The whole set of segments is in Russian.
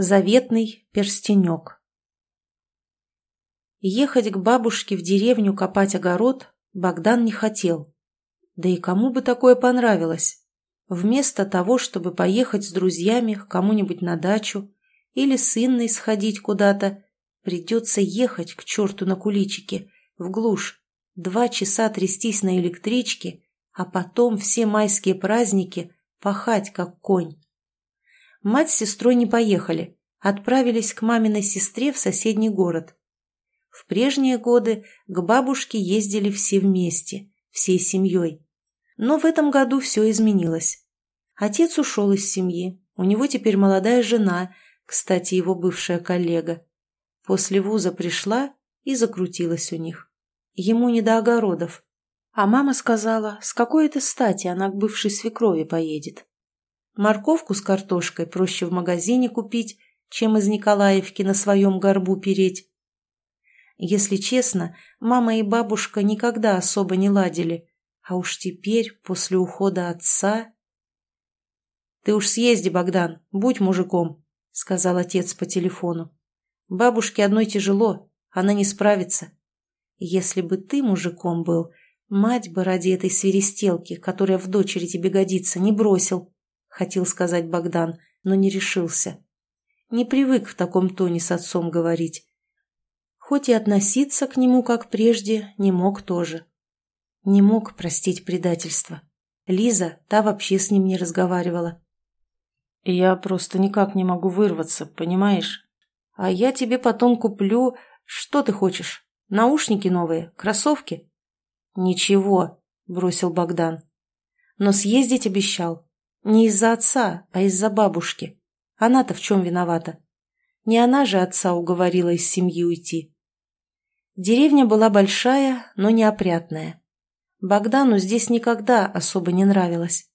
Заветный перстенек Ехать к бабушке в деревню копать огород Богдан не хотел. Да и кому бы такое понравилось? Вместо того, чтобы поехать с друзьями к кому-нибудь на дачу или с Инной сходить куда-то, придется ехать к черту на куличике, в глушь, два часа трястись на электричке, а потом все майские праздники пахать, как конь. Мать с сестрой не поехали, отправились к маминой сестре в соседний город. В прежние годы к бабушке ездили все вместе, всей семьей. Но в этом году все изменилось. Отец ушел из семьи, у него теперь молодая жена, кстати, его бывшая коллега. После вуза пришла и закрутилась у них. Ему не до огородов. А мама сказала, с какой это стати она к бывшей свекрови поедет. Морковку с картошкой проще в магазине купить, чем из Николаевки на своем горбу переть. Если честно, мама и бабушка никогда особо не ладили, а уж теперь, после ухода отца... «Ты уж съезди, Богдан, будь мужиком», — сказал отец по телефону. «Бабушке одной тяжело, она не справится. Если бы ты мужиком был, мать бы ради этой свиристелки, которая в дочери тебе годится, не бросил хотел сказать Богдан, но не решился. Не привык в таком тоне с отцом говорить. Хоть и относиться к нему, как прежде, не мог тоже. Не мог простить предательство. Лиза, та вообще с ним не разговаривала. «Я просто никак не могу вырваться, понимаешь? А я тебе потом куплю... Что ты хочешь? Наушники новые? Кроссовки?» «Ничего», — бросил Богдан. «Но съездить обещал. Не из-за отца, а из-за бабушки. Она-то в чем виновата? Не она же отца уговорила из семьи уйти. Деревня была большая, но неопрятная. Богдану здесь никогда особо не нравилось.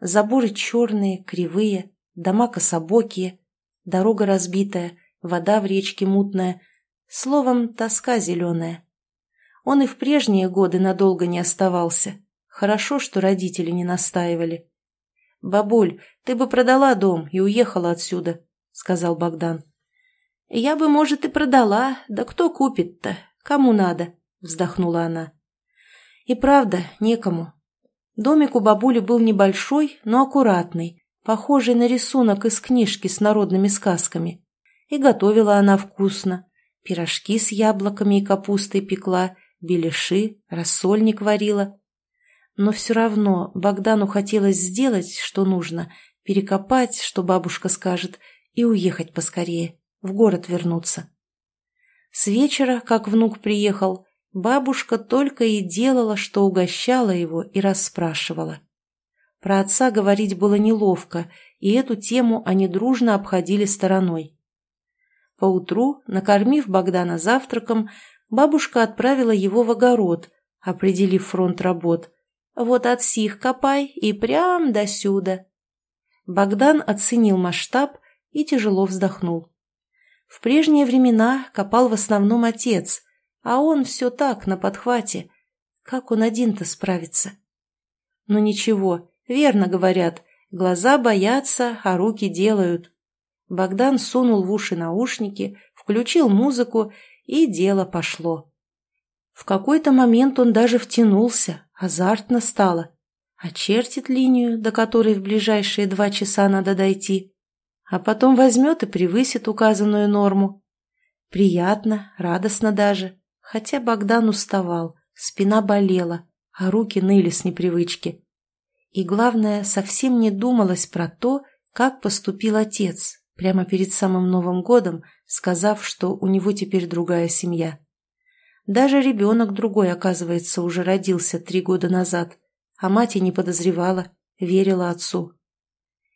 Заборы черные, кривые, дома кособокие, дорога разбитая, вода в речке мутная, словом, тоска зеленая. Он и в прежние годы надолго не оставался. Хорошо, что родители не настаивали. «Бабуль, ты бы продала дом и уехала отсюда», — сказал Богдан. «Я бы, может, и продала, да кто купит-то? Кому надо?» — вздохнула она. И правда, некому. Домик у бабули был небольшой, но аккуратный, похожий на рисунок из книжки с народными сказками. И готовила она вкусно. Пирожки с яблоками и капустой пекла, беляши, рассольник варила. Но все равно Богдану хотелось сделать, что нужно, перекопать, что бабушка скажет, и уехать поскорее, в город вернуться. С вечера, как внук приехал, бабушка только и делала, что угощала его и расспрашивала. Про отца говорить было неловко, и эту тему они дружно обходили стороной. Поутру, накормив Богдана завтраком, бабушка отправила его в огород, определив фронт работ, вот от сих копай и прям до сюда. Богдан оценил масштаб и тяжело вздохнул. В прежние времена копал в основном отец, а он все так, на подхвате. Как он один-то справится? Но ничего, верно говорят, глаза боятся, а руки делают. Богдан сунул в уши наушники, включил музыку, и дело пошло. В какой-то момент он даже втянулся, азартно стало. Очертит линию, до которой в ближайшие два часа надо дойти, а потом возьмет и превысит указанную норму. Приятно, радостно даже, хотя Богдан уставал, спина болела, а руки ныли с непривычки. И главное, совсем не думалось про то, как поступил отец, прямо перед самым Новым годом, сказав, что у него теперь другая семья. Даже ребенок другой, оказывается, уже родился три года назад, а мать и не подозревала, верила отцу.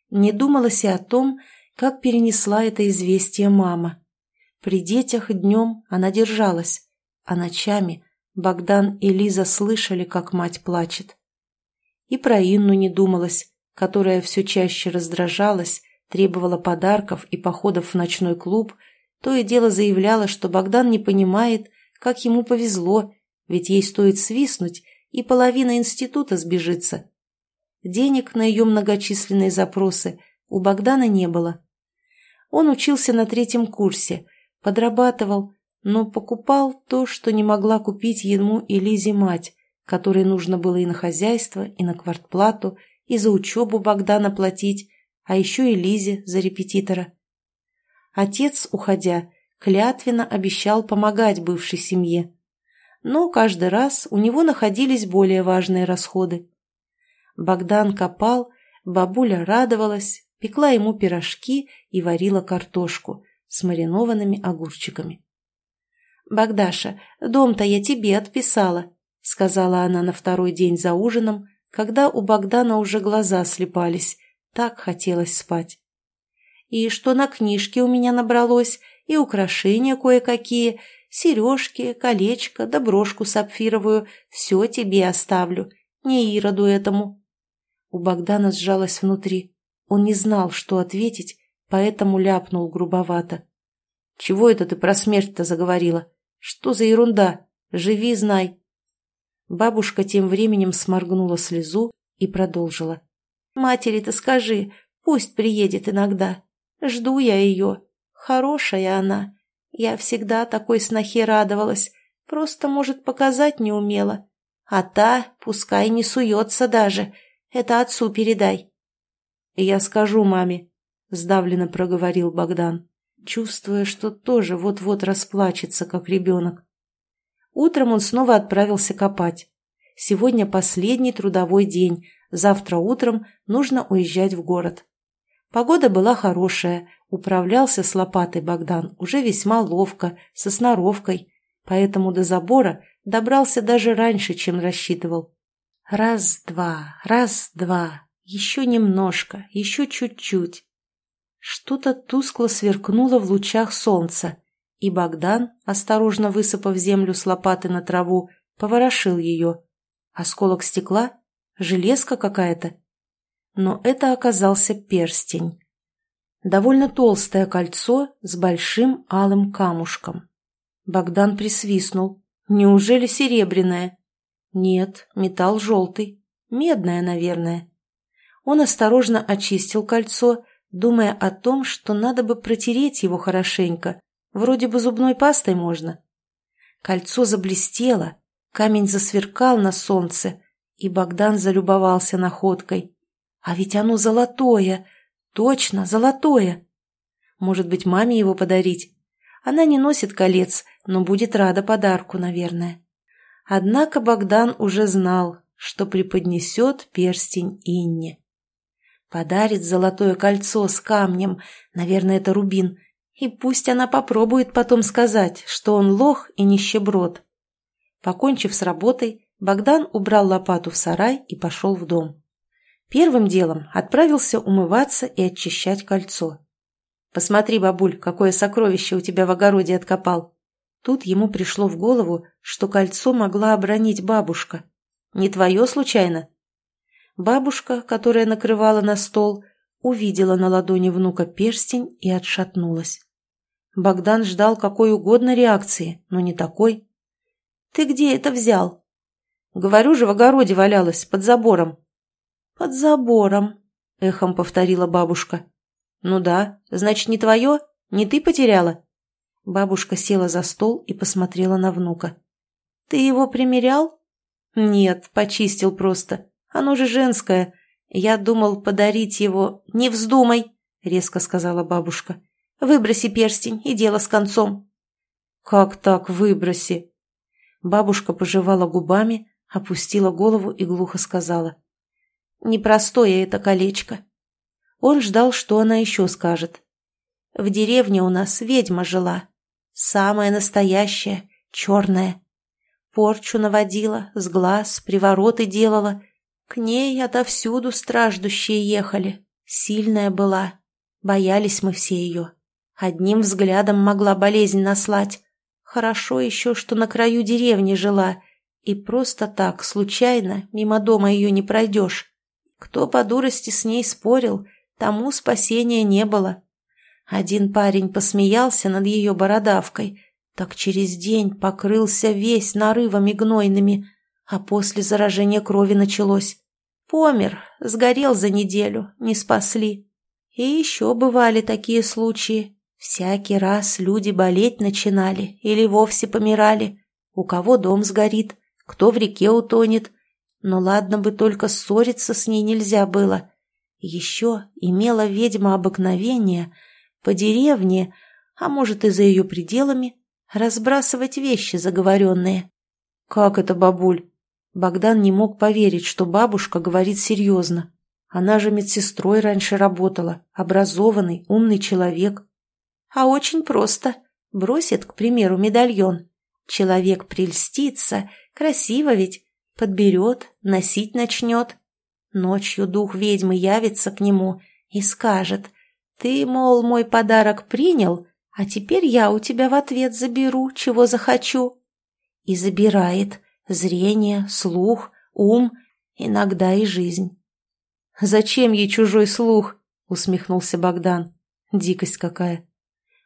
Не думалось и о том, как перенесла это известие мама. При детях днем она держалась, а ночами Богдан и Лиза слышали, как мать плачет. И про Инну не думалось, которая все чаще раздражалась, требовала подарков и походов в ночной клуб, то и дело заявляла, что Богдан не понимает, как ему повезло, ведь ей стоит свистнуть, и половина института сбежится. Денег на ее многочисленные запросы у Богдана не было. Он учился на третьем курсе, подрабатывал, но покупал то, что не могла купить ему и Лизе мать, которой нужно было и на хозяйство, и на квартплату, и за учебу Богдана платить, а еще и Лизе за репетитора. Отец, уходя, клятвенно обещал помогать бывшей семье. Но каждый раз у него находились более важные расходы. Богдан копал, бабуля радовалась, пекла ему пирожки и варила картошку с маринованными огурчиками. «Богдаша, дом-то я тебе отписала», — сказала она на второй день за ужином, когда у Богдана уже глаза слепались, так хотелось спать. «И что на книжке у меня набралось, и украшения кое-какие, сережки, колечко да брошку сапфировую, все тебе оставлю, не Ироду этому». У Богдана сжалось внутри. Он не знал, что ответить, поэтому ляпнул грубовато. «Чего это ты про смерть-то заговорила? Что за ерунда? Живи, знай!» Бабушка тем временем сморгнула слезу и продолжила. «Матери-то скажи, пусть приедет иногда. Жду я ее. Хорошая она. Я всегда такой снохе радовалась. Просто, может, показать не умела. А та, пускай не суется даже. Это отцу передай. «Я скажу маме», — сдавленно проговорил Богдан, чувствуя, что тоже вот-вот расплачется, как ребенок. Утром он снова отправился копать. Сегодня последний трудовой день, завтра утром нужно уезжать в город. Погода была хорошая, управлялся с лопатой Богдан уже весьма ловко, со сноровкой, поэтому до забора добрался даже раньше, чем рассчитывал. Раз-два, раз-два, еще немножко, еще чуть-чуть. Что-то тускло сверкнуло в лучах солнца, и Богдан, осторожно высыпав землю с лопаты на траву, поворошил ее. Осколок стекла? Железка какая-то? Но это оказался перстень. Довольно толстое кольцо с большим алым камушком. Богдан присвистнул. Неужели серебряное? Нет, металл желтый. Медное, наверное. Он осторожно очистил кольцо, думая о том, что надо бы протереть его хорошенько. Вроде бы зубной пастой можно. Кольцо заблестело, камень засверкал на солнце, и Богдан залюбовался находкой. А ведь оно золотое, точно золотое. Может быть, маме его подарить? Она не носит колец, но будет рада подарку, наверное. Однако Богдан уже знал, что преподнесет перстень Инне. Подарит золотое кольцо с камнем, наверное, это рубин, и пусть она попробует потом сказать, что он лох и нищеброд. Покончив с работой, Богдан убрал лопату в сарай и пошел в дом. Первым делом отправился умываться и очищать кольцо. «Посмотри, бабуль, какое сокровище у тебя в огороде откопал!» Тут ему пришло в голову, что кольцо могла обронить бабушка. «Не твое, случайно?» Бабушка, которая накрывала на стол, увидела на ладони внука перстень и отшатнулась. Богдан ждал какой угодно реакции, но не такой. «Ты где это взял?» «Говорю же, в огороде валялась, под забором». «Под забором», — эхом повторила бабушка. «Ну да, значит, не твое? Не ты потеряла?» Бабушка села за стол и посмотрела на внука. «Ты его примерял?» «Нет, почистил просто. Оно же женское. Я думал подарить его... Не вздумай, резко сказала бабушка. Выброси перстень, и дело с концом. Как так выброси? Бабушка пожевала губами, опустила голову и глухо сказала. Непростое это колечко. Он ждал, что она еще скажет. В деревне у нас ведьма жила. Самая настоящая, черная. Порчу наводила, с глаз, привороты делала, к ней отовсюду страждущие ехали. Сильная была. Боялись мы все ее. Одним взглядом могла болезнь наслать. Хорошо еще, что на краю деревни жила, и просто так, случайно, мимо дома ее не пройдешь. Кто по дурости с ней спорил, тому спасения не было. Один парень посмеялся над ее бородавкой, так через день покрылся весь нарывами гнойными, а после заражения крови началось. Помер, сгорел за неделю, не спасли. И еще бывали такие случаи. Всякий раз люди болеть начинали или вовсе помирали. У кого дом сгорит, кто в реке утонет. Но ладно бы только ссориться с ней нельзя было. Еще имела ведьма обыкновение по деревне, а может и за ее пределами, разбрасывать вещи заговоренные. «Как это, бабуль?» Богдан не мог поверить, что бабушка говорит серьезно. Она же медсестрой раньше работала, образованный, умный человек. А очень просто. Бросит, к примеру, медальон. Человек прельстится, красиво ведь, подберет, носить начнет. Ночью дух ведьмы явится к нему и скажет, «Ты, мол, мой подарок принял, а теперь я у тебя в ответ заберу, чего захочу». И забирает зрение, слух, ум, иногда и жизнь. «Зачем ей чужой слух?» — усмехнулся Богдан. «Дикость какая!»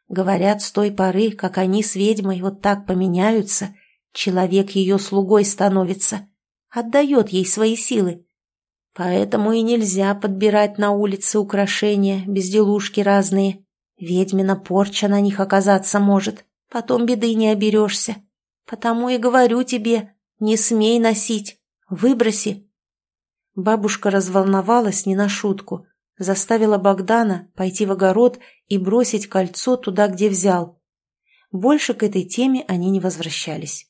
Говорят, с той поры, как они с ведьмой вот так поменяются, человек ее слугой становится, отдает ей свои силы. Поэтому и нельзя подбирать на улице украшения, безделушки разные. Ведьмина порча на них оказаться может, потом беды не оберешься. Потому и говорю тебе, не смей носить, выброси. Бабушка разволновалась не на шутку, заставила Богдана пойти в огород и бросить кольцо туда, где взял. Больше к этой теме они не возвращались.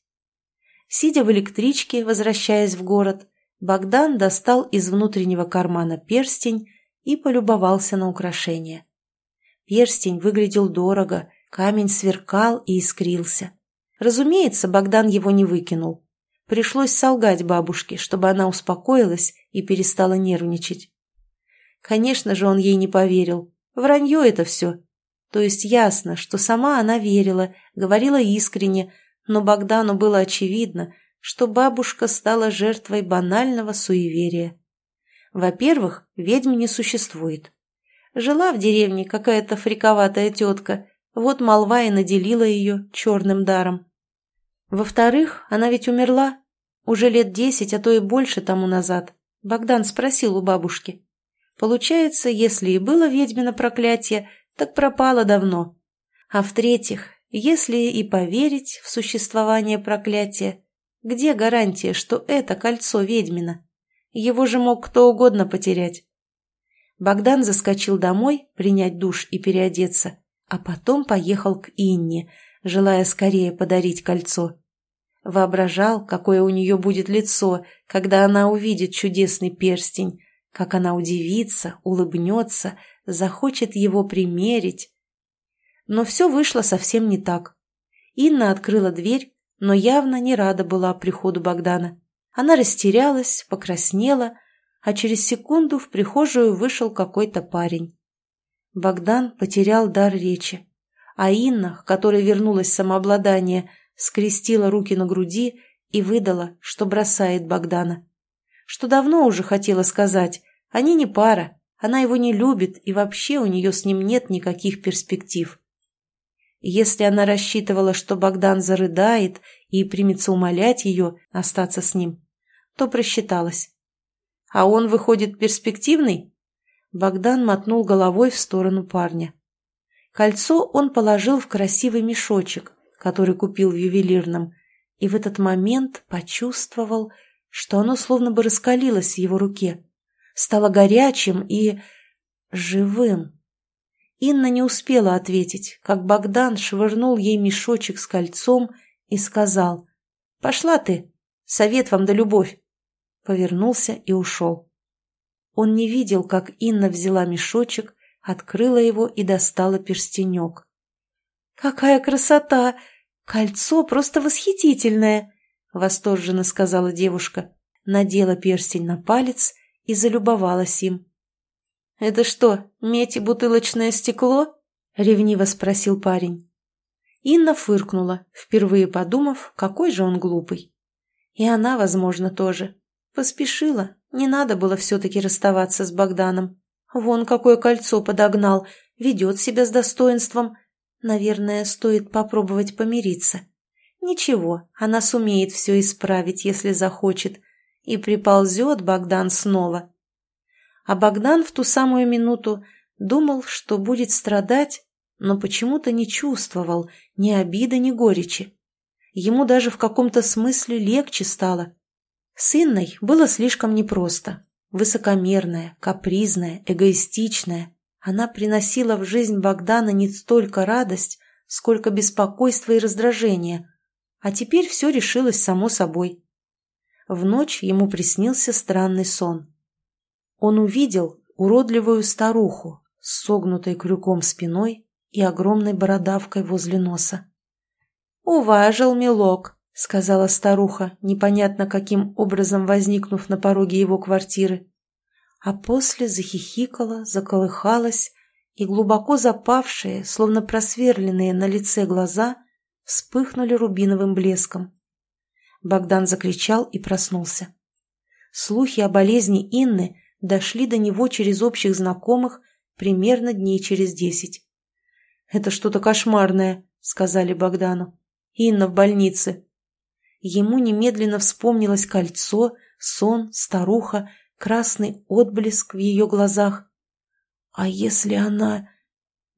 Сидя в электричке, возвращаясь в город, Богдан достал из внутреннего кармана перстень и полюбовался на украшение. Перстень выглядел дорого, камень сверкал и искрился. Разумеется, Богдан его не выкинул. Пришлось солгать бабушке, чтобы она успокоилась и перестала нервничать. Конечно же, он ей не поверил. Вранье это все. То есть ясно, что сама она верила, говорила искренне, но Богдану было очевидно, что бабушка стала жертвой банального суеверия. Во-первых, ведьм не существует. Жила в деревне какая-то фриковатая тетка, вот молва и наделила ее черным даром. Во-вторых, она ведь умерла. Уже лет десять, а то и больше тому назад. Богдан спросил у бабушки. Получается, если и было ведьмино проклятие, так пропало давно. А в-третьих, если и поверить в существование проклятия, где гарантия, что это кольцо ведьмина? Его же мог кто угодно потерять. Богдан заскочил домой принять душ и переодеться, а потом поехал к Инне, желая скорее подарить кольцо. Воображал, какое у нее будет лицо, когда она увидит чудесный перстень, как она удивится, улыбнется, захочет его примерить. Но все вышло совсем не так. Инна открыла дверь, но явно не рада была приходу Богдана. Она растерялась, покраснела, а через секунду в прихожую вышел какой-то парень. Богдан потерял дар речи, а Инна, к которой вернулось самообладание, — скрестила руки на груди и выдала, что бросает Богдана. Что давно уже хотела сказать, они не пара, она его не любит и вообще у нее с ним нет никаких перспектив. Если она рассчитывала, что Богдан зарыдает и примется умолять ее остаться с ним, то просчиталась. А он выходит перспективный? Богдан мотнул головой в сторону парня. Кольцо он положил в красивый мешочек, который купил в ювелирном, и в этот момент почувствовал, что оно словно бы раскалилось в его руке, стало горячим и... живым. Инна не успела ответить, как Богдан швырнул ей мешочек с кольцом и сказал «Пошла ты, совет вам да любовь!» Повернулся и ушел. Он не видел, как Инна взяла мешочек, открыла его и достала перстенек. «Какая красота! «Кольцо просто восхитительное!» — восторженно сказала девушка, надела перстень на палец и залюбовалась им. «Это что, медь и бутылочное стекло?» — ревниво спросил парень. Инна фыркнула, впервые подумав, какой же он глупый. И она, возможно, тоже. Поспешила, не надо было все-таки расставаться с Богданом. Вон какое кольцо подогнал, ведет себя с достоинством, Наверное, стоит попробовать помириться. Ничего, она сумеет все исправить, если захочет. И приползет Богдан снова. А Богдан в ту самую минуту Думал, что будет страдать, но почему-то не чувствовал ни обиды, ни горечи. Ему даже в каком-то смысле легче стало. С Инной было слишком непросто. Высокомерная, капризная, эгоистичная. Она приносила в жизнь Богдана не столько радость, сколько беспокойство и раздражение. А теперь все решилось само собой. В ночь ему приснился странный сон. Он увидел уродливую старуху с согнутой крюком спиной и огромной бородавкой возле носа. «Уважил, милок», — сказала старуха, непонятно каким образом возникнув на пороге его квартиры. А после захихикала, заколыхалась, и глубоко запавшие, словно просверленные на лице глаза, вспыхнули рубиновым блеском. Богдан закричал и проснулся. Слухи о болезни Инны дошли до него через общих знакомых примерно дней через десять. «Это что-то кошмарное», — сказали Богдану. «Инна в больнице». Ему немедленно вспомнилось кольцо, сон, старуха, красный отблеск в ее глазах. «А если она...»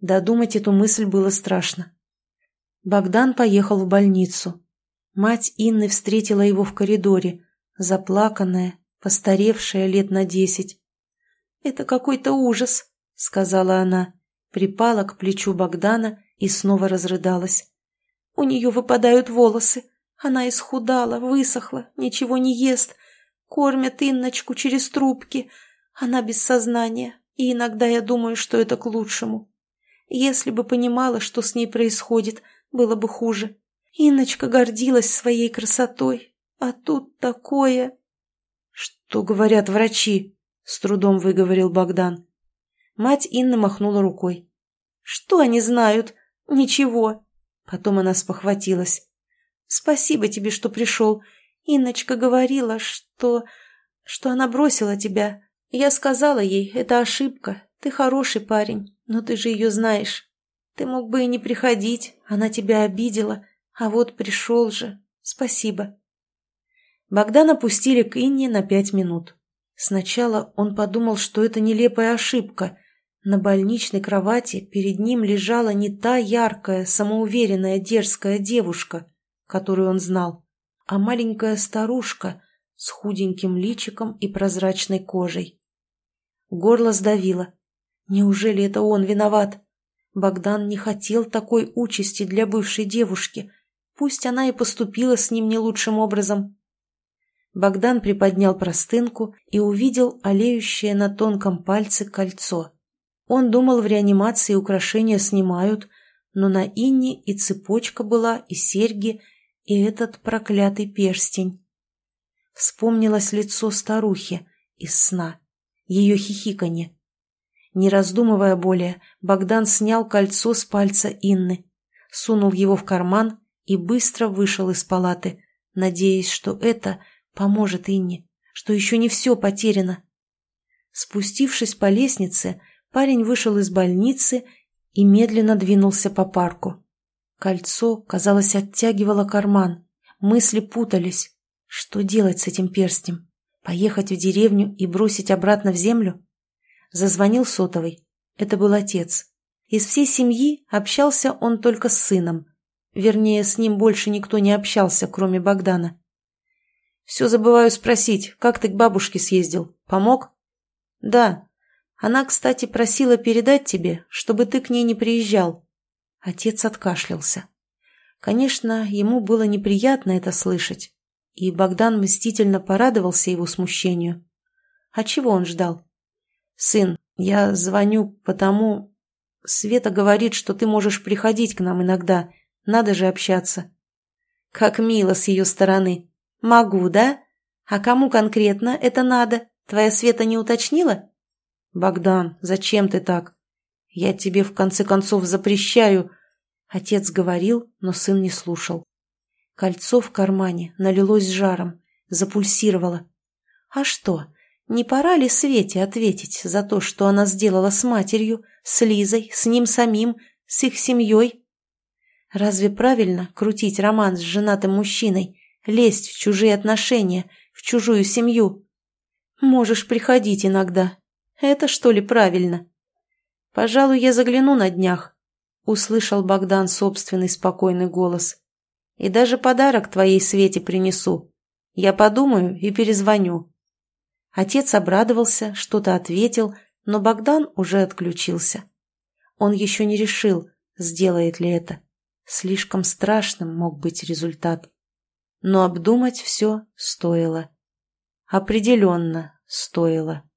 Додумать эту мысль было страшно. Богдан поехал в больницу. Мать Инны встретила его в коридоре, заплаканная, постаревшая лет на десять. «Это какой-то ужас», — сказала она, припала к плечу Богдана и снова разрыдалась. «У нее выпадают волосы. Она исхудала, высохла, ничего не ест. Кормят Инночку через трубки. Она без сознания, и иногда я думаю, что это к лучшему. Если бы понимала, что с ней происходит, было бы хуже. Инночка гордилась своей красотой, а тут такое... — Что говорят врачи? — с трудом выговорил Богдан. Мать Инны махнула рукой. — Что они знают? Ничего. Потом она спохватилась. — Спасибо тебе, что пришел. Инночка говорила, что... что она бросила тебя. Я сказала ей, это ошибка. Ты хороший парень, но ты же ее знаешь. Ты мог бы и не приходить, она тебя обидела. А вот пришел же. Спасибо. Богдана пустили к Инне на пять минут. Сначала он подумал, что это нелепая ошибка. На больничной кровати перед ним лежала не та яркая, самоуверенная, дерзкая девушка, которую он знал, а маленькая старушка с худеньким личиком и прозрачной кожей. Горло сдавило. Неужели это он виноват? Богдан не хотел такой участи для бывшей девушки, Пусть она и поступила с ним не лучшим образом. Богдан приподнял простынку и увидел олеющее на тонком пальце кольцо. Он думал, в реанимации украшения снимают, но на Инне и цепочка была, и серьги, и этот проклятый перстень. Вспомнилось лицо старухи из сна, ее хихиканье. Не раздумывая более, Богдан снял кольцо с пальца Инны, сунул его в карман и быстро вышел из палаты, надеясь, что это поможет Инне, что еще не все потеряно. Спустившись по лестнице, парень вышел из больницы и медленно двинулся по парку. Кольцо, казалось, оттягивало карман. Мысли путались. Что делать с этим перстнем? Поехать в деревню и бросить обратно в землю? Зазвонил сотовый. Это был отец. Из всей семьи общался он только с сыном. Вернее, с ним больше никто не общался, кроме Богдана. «Все забываю спросить, как ты к бабушке съездил? Помог?» «Да. Она, кстати, просила передать тебе, чтобы ты к ней не приезжал». Отец откашлялся. Конечно, ему было неприятно это слышать, и Богдан мстительно порадовался его смущению. А чего он ждал? «Сын, я звоню потому...» Света говорит, что ты можешь приходить к нам иногда, надо же общаться. Как мило с ее стороны. Могу, да? А кому конкретно это надо? Твоя Света не уточнила? Богдан, зачем ты так? Я тебе в конце концов запрещаю. Отец говорил, но сын не слушал. Кольцо в кармане налилось жаром, запульсировало. А что, не пора ли Свете ответить за то, что она сделала с матерью, с Лизой, с ним самим, с их семьей? Разве правильно крутить роман с женатым мужчиной, лезть в чужие отношения, в чужую семью? Можешь приходить иногда. Это что ли правильно? «Пожалуй, я загляну на днях», — услышал Богдан собственный спокойный голос. «И даже подарок твоей Свете принесу. Я подумаю и перезвоню». Отец обрадовался, что-то ответил, но Богдан уже отключился. Он еще не решил, сделает ли это. Слишком страшным мог быть результат. Но обдумать все стоило. Определенно стоило.